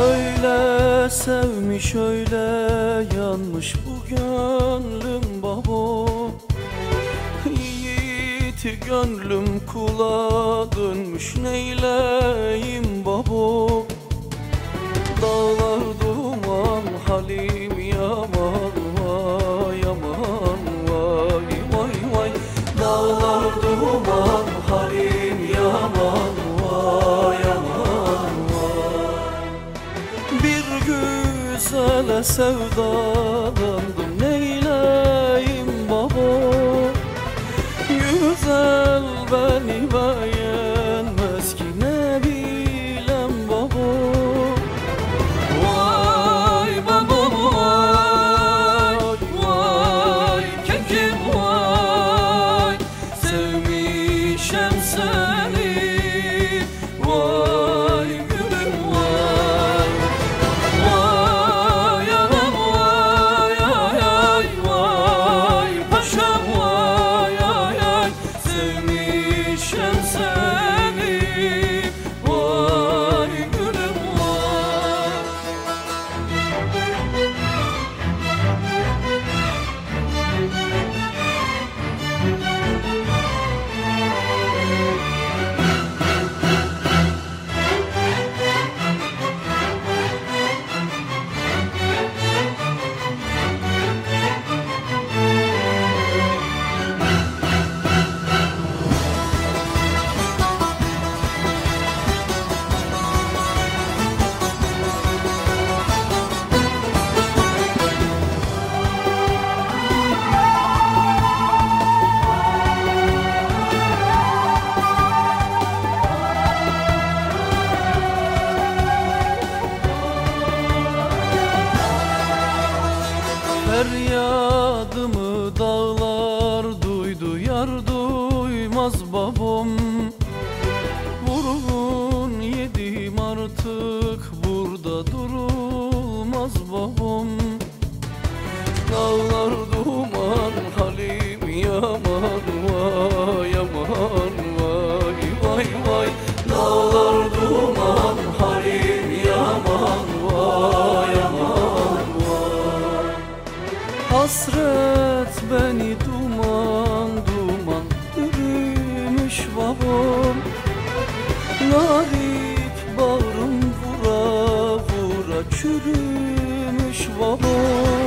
Öyle sevmiş öyle yanmış bu gönlüm babo Yiğit gönlüm kula dönmüş neyleyim babo güzele sevdalandım neyleyim baba? Güzel beni beğenmez Feryadımı dağlar duydu yar duymaz babam Hasret beni duman duman bürümüş babam. Narik bağrım vura vura çürümüş babam